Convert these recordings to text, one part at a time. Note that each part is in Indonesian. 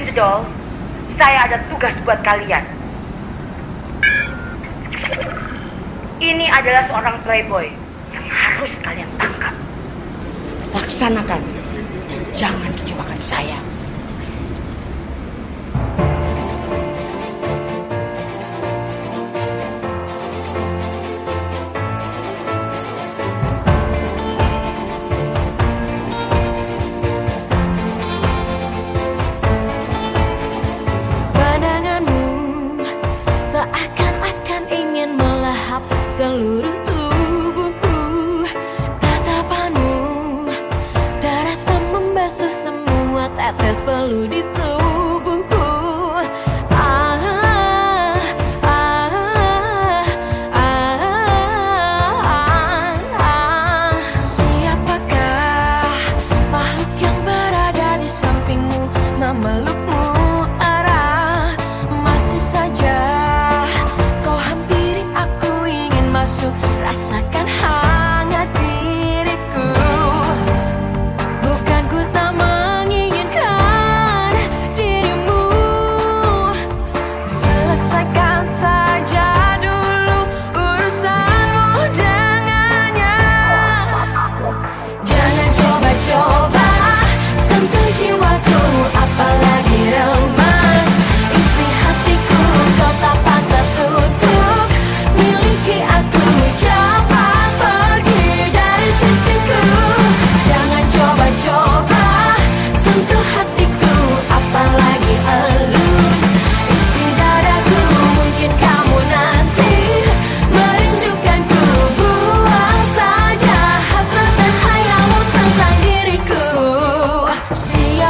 The dolls. Saya ada tugas buat kalian. Ini adalah seorang playboy yang harus kalian tangkap. Laksanakan dan jangan kecewakan saya. seluruh tubuhku. Tatapanmu terasa membasuh semua tetes peludi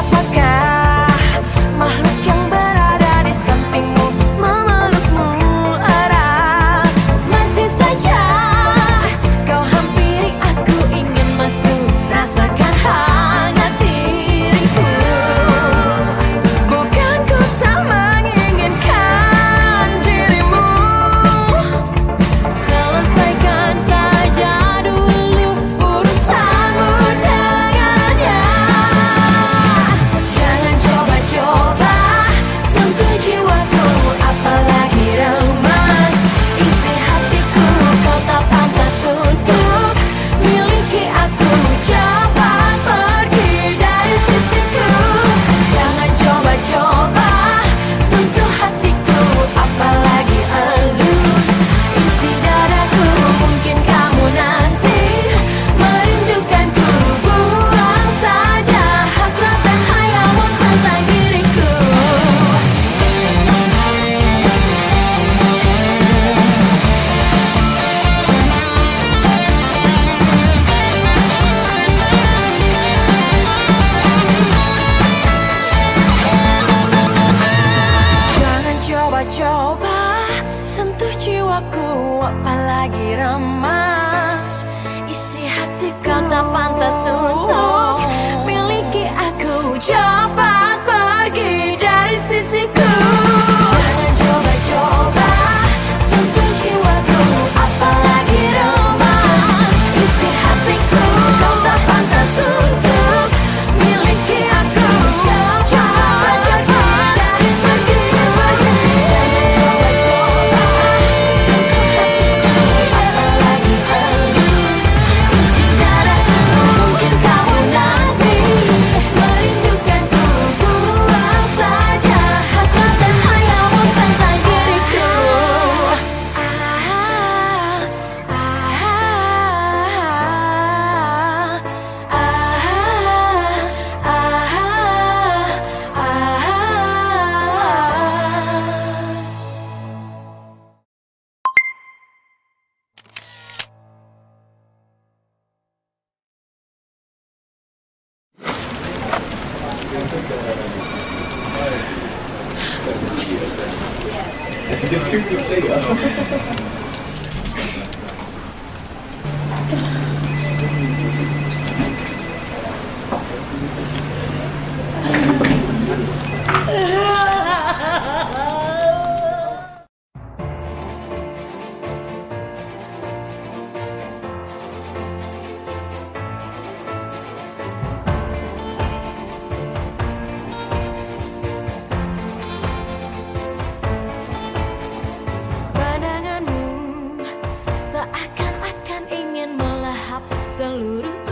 apakah lagi remas. Isi hati kau tak pantas untuk a